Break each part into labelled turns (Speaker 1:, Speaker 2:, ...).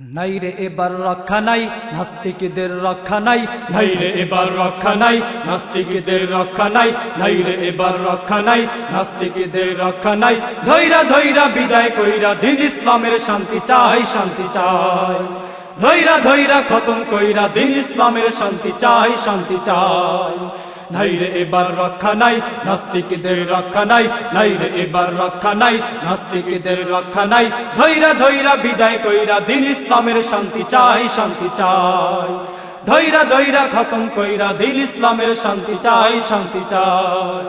Speaker 1: নাই রে এবার রক্ষা নাই, নাস্তিকদের রক্ষা নাই
Speaker 2: নাই রে এবার রক্ষা নাই, নাস্তিকদের রক্ষা নাই নাই রে এবার রক্ষা নাই, নাস্তিকদের রক্ষা নাই। ধৈরা ধৈরা বিদায় কইরা দিন ইসলামের শান্তি চাই শান্তি চাই। ধৈরা ধৈরা খতম কইরা দিন ইসলামের শান্তি চাই শান্তি চাই। নাই রে, এবার রক্ষা নাই। নাস্তিকদের রক্ষা নাই নাই রে, এবার রক্ষা নাই। নাস্তিকদের রক্ষা নাই। ধৈরা ধৈরা বিদায় কইরা দিন ইসলামের শান্তি চাই শান্তি চাই। ধৈরা ধৈরা খতম কইরা দিন ইসলামের শান্তি চাই শান্তি চাই।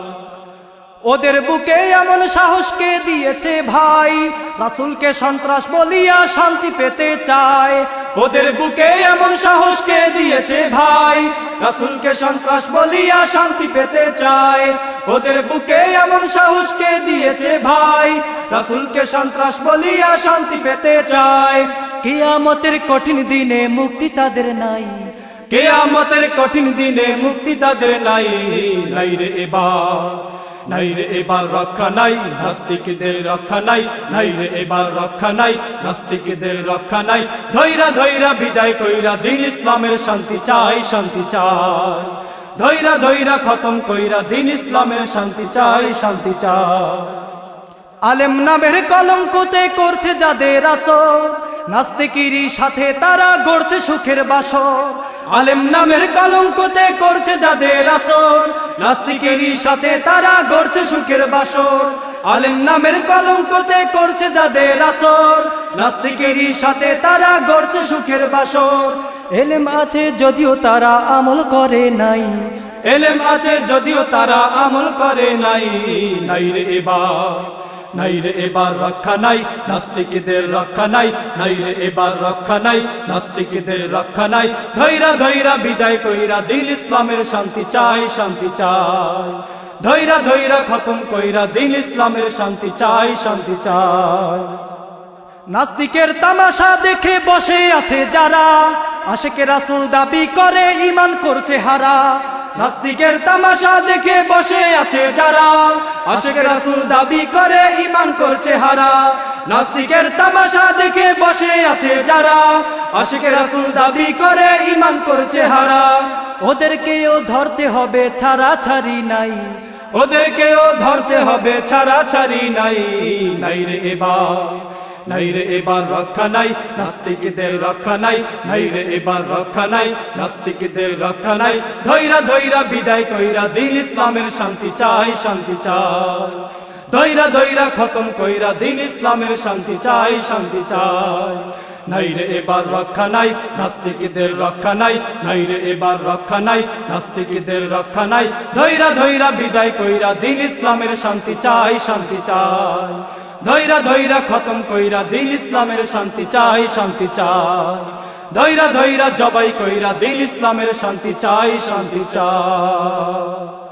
Speaker 1: ওদের বুকে এমন সাহসকে দিয়েছে ভাই? রাসুলকে সন্ত্রাস বলিয়া শান্তি পেতে চায়।
Speaker 2: ওদের বুকে এমন সাহসকে দিয়েছে ভাই? রাসুলকে সন্ত্রাস বলিয়া শান্তি পেতে চায়। ওদের বুকে এমন সাহসকে দিয়েছে ভাই? রাসুলকে সন্ত্রাস বলিয়া শান্তি পেতে চায়।
Speaker 1: কিয়ামতের কঠিন দিনে মুক্তি তাদের নাই।
Speaker 2: কেয়ামতের কঠিন দিনে মুক্তি তাদের নাই। নাই রে এবার। নাই রে, এবার রক্ষা নাই। নাস্তিকদের রক্ষা নাই নাই রে, এবার রক্ষা নাই। নাস্তিকদের রক্ষা নাই। ধৈরা ধৈরা বিদায় কইরা দিন ইসলামের শান্তি চাই শান্তি চাই। ধৈরা ধৈরা খতম কইরা দিন ইসলামের শান্তি চাই শান্তি চাই।
Speaker 1: আলেম নামের কলঙ্কতে করছে যাদের আসর। নাস্তিকিরি সাথে তারা গড়ছে সুখের বাসর।
Speaker 2: আলেম নামের কলঙ্কতে করছে যাদের আসর। নাস্তিকেরই সাথে তারা গড়ছে সুখের বাসর। আলেম নামের কলঙ্কতে করছে যাদের আসর। নাস্তিকেরই সাথে তারা গড়ছে সুখের বাসর।
Speaker 1: এলেম আছে যদিও তারা আমল করে নাই।
Speaker 2: এলেম আছে যদিও তারা আমল করে নাই। নাই রে এবার। নাই রে এবার রক্ষা নাই, নাস্তিকদের রক্ষা নাই নাই রে এবার রক্ষা নাই, নাস্তিকদের রক্ষা নাই। ধৈরা ধৈরা বিদায় কইরা দিন ইসলামের শান্তি চাই শান্তি চাই। ধৈরা ধৈরা খতম কইরা দিন ইসলামের শান্তি চাই শান্তি চাই।
Speaker 1: নাস্তিকের তামাশা দেখে বসে আছে যারা আশেকে রাসুল দাবি করে ইমান করছে হারা।
Speaker 2: নাস্তিকের তামাশা দেখে বসে আছে যারা। আশেখ রাসুল দাবি করে ইমান করছে হারা। নাস্তিকের তামাশা দেখে বসে আছে যারা। আশেখ রাসুল দাবি করে ইমান করছে হারা।
Speaker 1: ওদেরকেও ধরতে হবে ছাড়া ছাড়ি নাই।
Speaker 2: ওদেরকেও ধরতে হবে ছাড়া ছাড়ি নাই। নাই রে এবার। নাই রে, এবার রক্ষা নাই। নাস্তিকদের রক্ষা নাই। নাই রে, এবার রক্ষা নাই। নাস্তিকদের রক্ষা নাই। ধৈরা ধৈরা বিদায় কইরা দিন ইসলামের শান্তি চাই শান্তি চাই। ধৈরা ধৈরা খতম কইরা দিন ইসলামের শান্তি চাই শান্তি চাই। নাই রে, এবার রক্ষা নাই। নাস্তিকদের রক্ষা নাই। নাই রে, এবার রক্ষা নাই। নাস্তিকদের রক্ষা নাই। ধৈরা ধৈরা বিদায় কইরা দিন ইসলামের শান্তি চাই শান্তি চাই। ধৈরা ধৈরা খতম কইরা দিল ইসলামের শান্তি চাই শান্তি চাই। ধৈরা ধৈরা জবাই কইরা দিল ইসলামের শান্তি চাই শান্তি চাই।